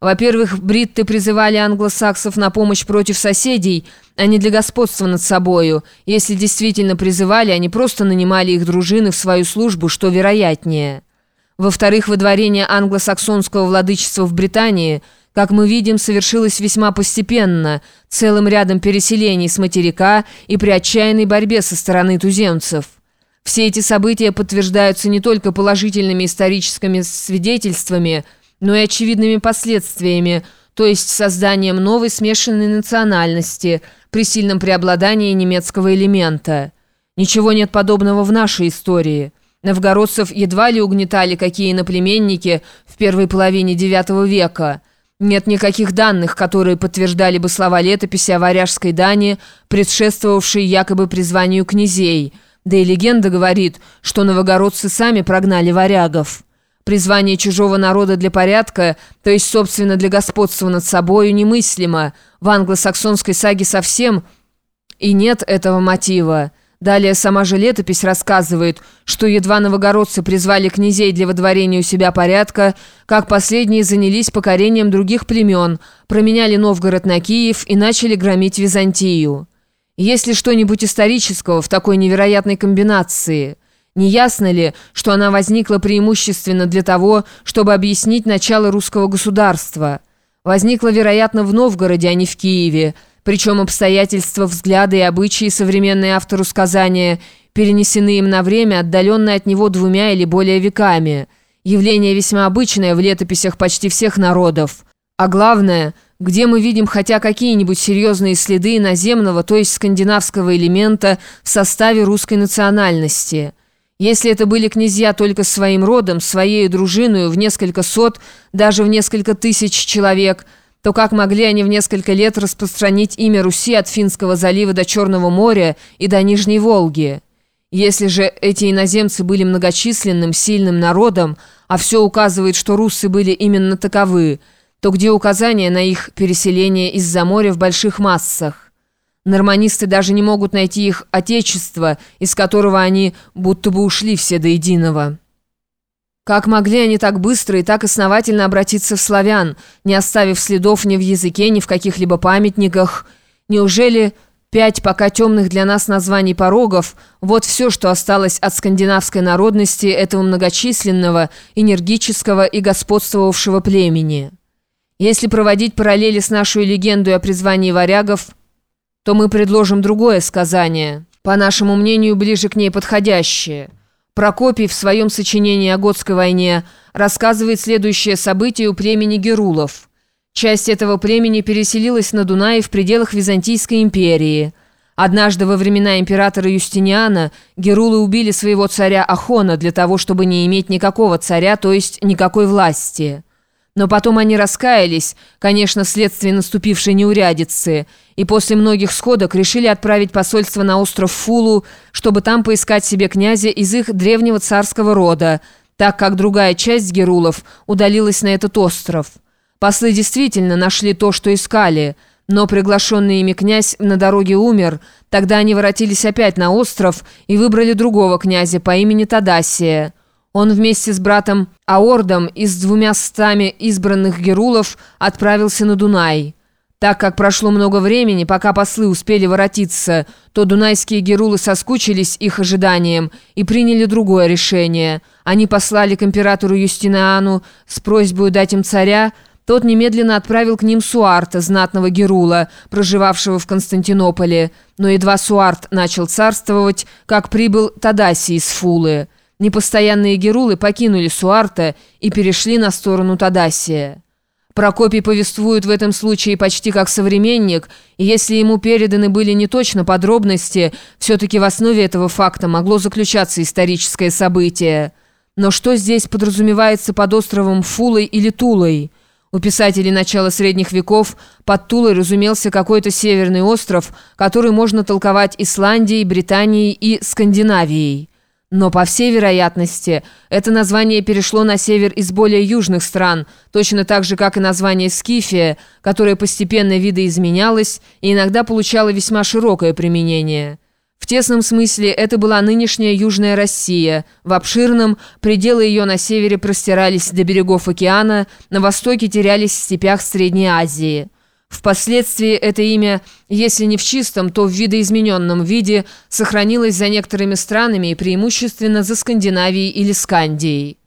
Во-первых, бритты призывали англосаксов на помощь против соседей, а не для господства над собою. Если действительно призывали, они просто нанимали их дружины в свою службу, что вероятнее. Во-вторых, выдворение англосаксонского владычества в Британии, как мы видим, совершилось весьма постепенно, целым рядом переселений с материка и при отчаянной борьбе со стороны туземцев. Все эти события подтверждаются не только положительными историческими свидетельствами – но и очевидными последствиями, то есть созданием новой смешанной национальности при сильном преобладании немецкого элемента. Ничего нет подобного в нашей истории. Новгородцев едва ли угнетали какие иноплеменники в первой половине IX века. Нет никаких данных, которые подтверждали бы слова летописи о варяжской Дани, предшествовавшей якобы призванию князей. Да и легенда говорит, что новогородцы сами прогнали варягов. Призвание чужого народа для порядка, то есть, собственно, для господства над собою, немыслимо. В англосаксонской саге совсем и нет этого мотива. Далее сама же летопись рассказывает, что едва новогородцы призвали князей для водворения у себя порядка, как последние занялись покорением других племен, променяли Новгород на Киев и начали громить Византию. Есть ли что-нибудь исторического в такой невероятной комбинации – не ясно ли, что она возникла преимущественно для того, чтобы объяснить начало русского государства? Возникла, вероятно, в Новгороде, а не в Киеве, причем обстоятельства, взгляды и обычаи современные автору сказания перенесены им на время, отдаленное от него двумя или более веками. Явление весьма обычное в летописях почти всех народов. А главное, где мы видим хотя какие-нибудь серьезные следы иноземного, то есть скандинавского элемента в составе русской национальности – если это были князья только своим родом, своей дружиной в несколько сот, даже в несколько тысяч человек, то как могли они в несколько лет распространить имя Руси от Финского залива до Черного моря и до Нижней Волги? Если же эти иноземцы были многочисленным, сильным народом, а все указывает, что руссы были именно таковы, то где указания на их переселение из-за моря в больших массах? Норманисты даже не могут найти их отечество, из которого они будто бы ушли все до единого. Как могли они так быстро и так основательно обратиться в славян, не оставив следов ни в языке, ни в каких-либо памятниках? Неужели пять пока темных для нас названий порогов – вот все, что осталось от скандинавской народности этого многочисленного, энергического и господствовавшего племени? Если проводить параллели с нашей легендой о призвании варягов – то мы предложим другое сказание, по нашему мнению, ближе к ней подходящее. Прокопий в своем сочинении о Готской войне рассказывает следующее событие у племени Герулов. Часть этого племени переселилась на Дунае в пределах Византийской империи. Однажды во времена императора Юстиниана Герулы убили своего царя Ахона для того, чтобы не иметь никакого царя, то есть никакой власти. Но потом они раскаялись, конечно, вследствие наступившей неурядицы, и после многих сходок решили отправить посольство на остров Фулу, чтобы там поискать себе князя из их древнего царского рода, так как другая часть герулов удалилась на этот остров. Послы действительно нашли то, что искали, но приглашенный ими князь на дороге умер, тогда они воротились опять на остров и выбрали другого князя по имени Тадасия. Он вместе с братом Аордом и с двумя стами избранных герулов отправился на Дунай. Так как прошло много времени, пока послы успели воротиться, то дунайские герулы соскучились их ожиданием и приняли другое решение. Они послали к императору Юстиниану с просьбой дать им царя, тот немедленно отправил к ним Суарта, знатного Герула, проживавшего в Константинополе. Но едва Суарт начал царствовать, как прибыл Тадаси из Фулы. Непостоянные Герулы покинули Суарта и перешли на сторону Тадасия. Прокопий повествует в этом случае почти как современник, и если ему переданы были не точно подробности, все-таки в основе этого факта могло заключаться историческое событие. Но что здесь подразумевается под островом Фулой или Тулой? У писателей начала средних веков под Тулой разумелся какой-то северный остров, который можно толковать Исландией, Британией и Скандинавией. Но, по всей вероятности, это название перешло на север из более южных стран, точно так же, как и название Скифия, которое постепенно видоизменялось и иногда получало весьма широкое применение. В тесном смысле это была нынешняя Южная Россия. В обширном пределы ее на севере простирались до берегов океана, на востоке терялись в степях Средней Азии. Впоследствии это имя, если не в чистом, то в видоизмененном виде, сохранилось за некоторыми странами и преимущественно за Скандинавией или Скандией.